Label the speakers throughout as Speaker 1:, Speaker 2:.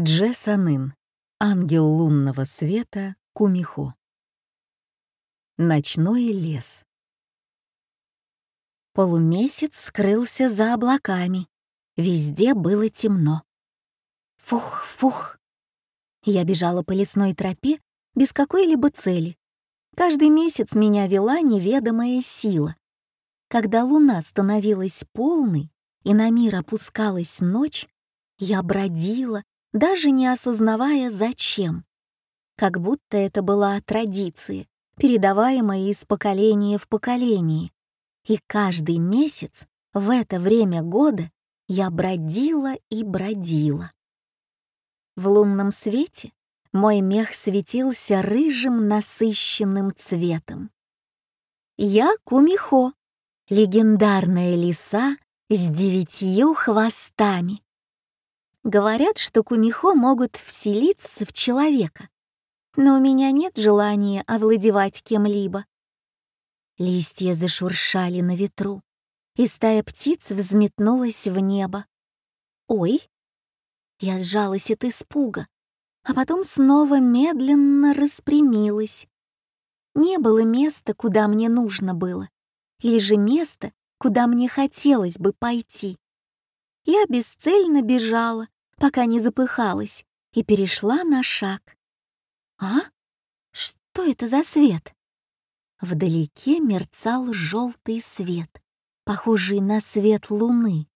Speaker 1: Джесанын. Ангел лунного света Кумихо. Ночной лес.
Speaker 2: Полумесяц скрылся за облаками. Везде было темно. Фух, фух. Я бежала по лесной тропе без какой-либо цели. Каждый месяц меня вела неведомая сила. Когда луна становилась полной и на мир опускалась ночь, я бродила, даже не осознавая зачем. Как будто это была традиция, передаваемая из поколения в поколение. И каждый месяц в это время года я бродила и бродила. В лунном свете мой мех светился рыжим насыщенным цветом. Я Кумихо, легендарная лиса с девятью хвостами. Говорят, что кумихо могут вселиться в человека, но у меня нет желания овладевать кем-либо. Листья зашуршали на ветру, и стая птиц взметнулась в небо. «Ой!» Я сжалась от испуга, а потом снова медленно распрямилась. Не было места, куда мне нужно было, или же места, куда мне хотелось бы пойти. Я бесцельно бежала, пока не запыхалась, и перешла на шаг. «А? Что это за свет?» Вдалеке мерцал желтый свет, похожий на свет луны.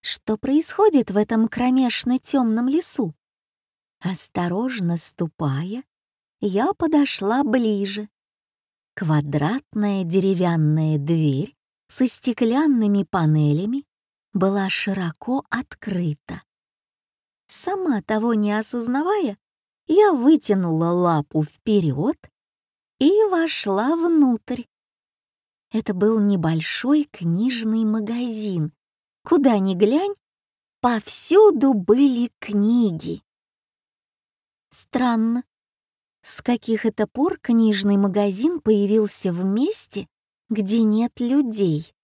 Speaker 2: Что происходит в этом кромешно темном лесу? Осторожно ступая, я подошла ближе. Квадратная деревянная дверь со стеклянными панелями была широко открыта. Сама того не осознавая, я вытянула лапу вперед и вошла внутрь. Это был небольшой книжный магазин. Куда ни глянь, повсюду были книги. Странно, с каких это пор книжный магазин появился в месте, где нет людей?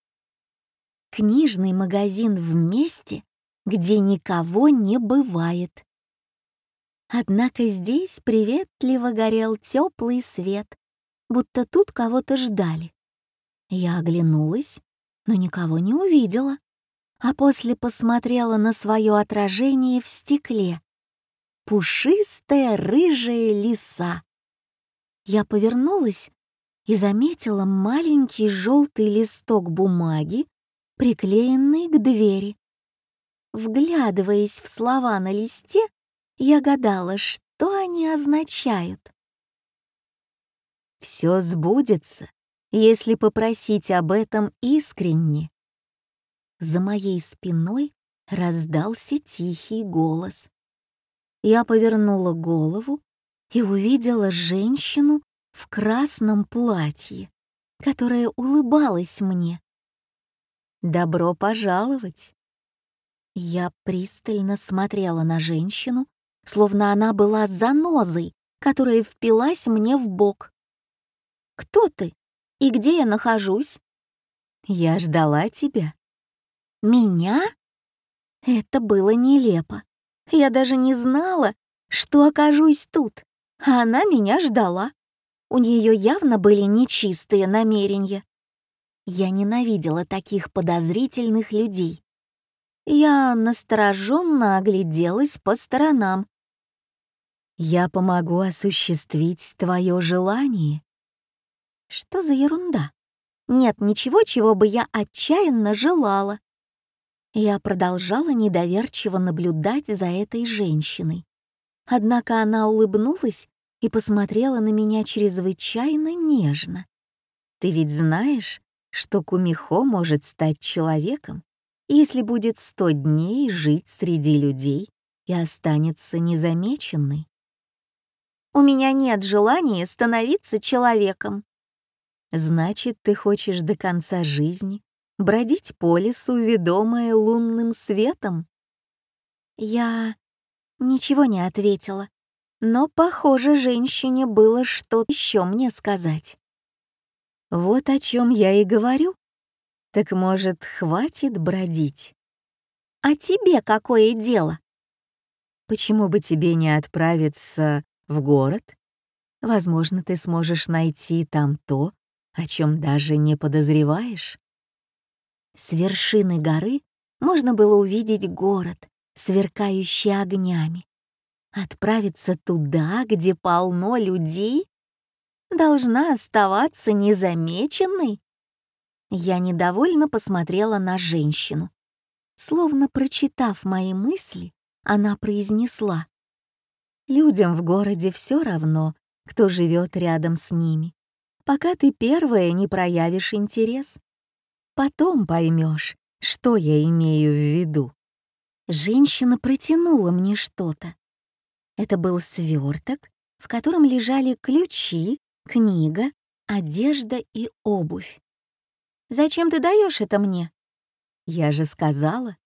Speaker 2: Книжный магазин в месте, где никого не бывает. Однако здесь приветливо горел теплый свет, будто тут кого-то ждали. Я оглянулась, но никого не увидела, а после посмотрела на свое отражение в стекле. Пушистая рыжая лиса. Я повернулась и заметила маленький желтый листок бумаги, приклеенный к двери. Вглядываясь в слова на листе, я гадала, что они означают. Все сбудется, если попросить об этом искренне. За моей спиной раздался тихий голос. Я повернула голову и увидела женщину в красном платье, которая улыбалась мне. «Добро пожаловать!» Я пристально смотрела на женщину, словно она была занозой, которая впилась мне в бок. «Кто ты? И где я нахожусь?» «Я ждала тебя». «Меня?» Это было нелепо. Я даже не знала, что окажусь тут, а она меня ждала. У нее явно были нечистые намерения. Я ненавидела таких подозрительных людей. Я настороженно огляделась по сторонам. «Я помогу осуществить твое желание». Что за ерунда? Нет ничего, чего бы я отчаянно желала. Я продолжала недоверчиво наблюдать за этой женщиной. Однако она улыбнулась и посмотрела на меня чрезвычайно нежно. «Ты ведь знаешь, что Кумихо может стать человеком, если будет сто дней жить среди людей и останется незамеченной. У меня нет желания становиться человеком. Значит, ты хочешь до конца жизни бродить по лесу, ведомая лунным светом? Я ничего не ответила, но, похоже, женщине было что-то еще мне сказать. Вот о чем я и говорю. Так, может, хватит бродить? А тебе какое дело?
Speaker 1: Почему бы тебе не отправиться в город? Возможно, ты сможешь найти там то, о чем даже не подозреваешь.
Speaker 2: С вершины горы можно было увидеть город, сверкающий огнями. Отправиться туда, где полно людей? Должна оставаться незамеченной? Я недовольно посмотрела на женщину. Словно прочитав мои мысли, она произнесла. «Людям в городе все равно, кто живет рядом с ними, пока ты первая не проявишь интерес. Потом поймешь, что я имею в виду». Женщина протянула мне что-то. Это был сверток, в котором лежали ключи, книга, одежда и обувь. «Зачем ты даешь это мне?» «Я же сказала,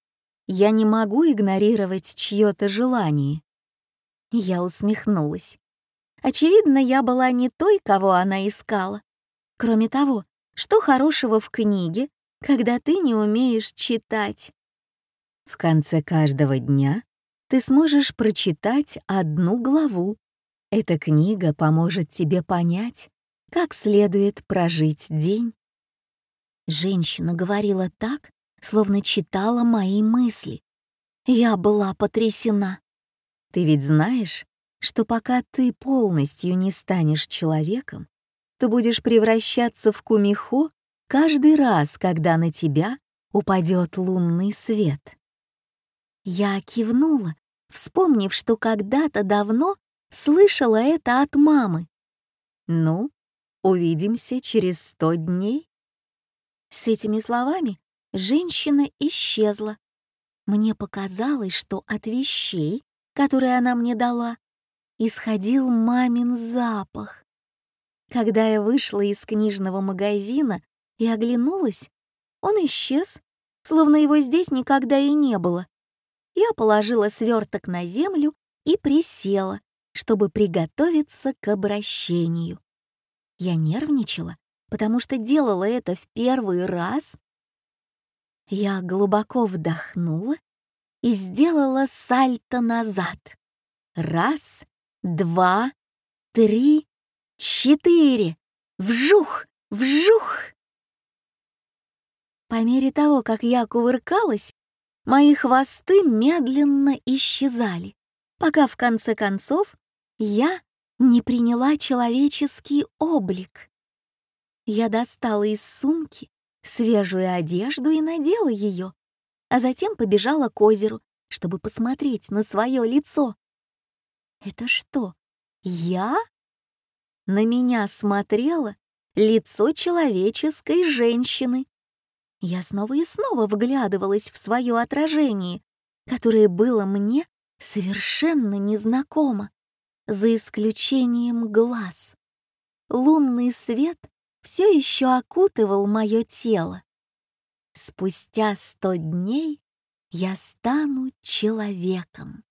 Speaker 2: я не могу игнорировать чье-то желание». Я усмехнулась. Очевидно, я была не той, кого она искала. Кроме того, что хорошего в книге, когда ты не умеешь читать? В конце каждого дня ты сможешь прочитать одну главу. Эта книга поможет тебе понять, как следует прожить день. Женщина говорила так, словно читала мои мысли. Я была потрясена. Ты ведь знаешь, что пока ты полностью не станешь человеком, то будешь превращаться в кумихо каждый раз, когда на тебя упадет лунный свет. Я кивнула, вспомнив, что когда-то давно слышала это от мамы. «Ну, увидимся через сто дней». С этими словами женщина исчезла. Мне показалось, что от вещей, которые она мне дала, исходил мамин запах. Когда я вышла из книжного магазина и оглянулась, он исчез, словно его здесь никогда и не было. Я положила сверток на землю и присела, чтобы приготовиться к обращению. Я нервничала, потому что делала это в первый раз. Я глубоко вдохнула и сделала сальто назад. Раз, два, три, четыре. Вжух, вжух. По мере того, как я кувыркалась, мои хвосты медленно исчезали, пока в конце концов я не приняла человеческий облик. Я достала из сумки свежую одежду и надела ее, а затем побежала к озеру, чтобы посмотреть на свое лицо. Это что, я? На меня смотрело лицо человеческой женщины. Я снова и снова вглядывалась в свое отражение, которое было мне совершенно незнакомо, за исключением глаз. Лунный свет все еще окутывал мое тело. Спустя сто дней я стану человеком.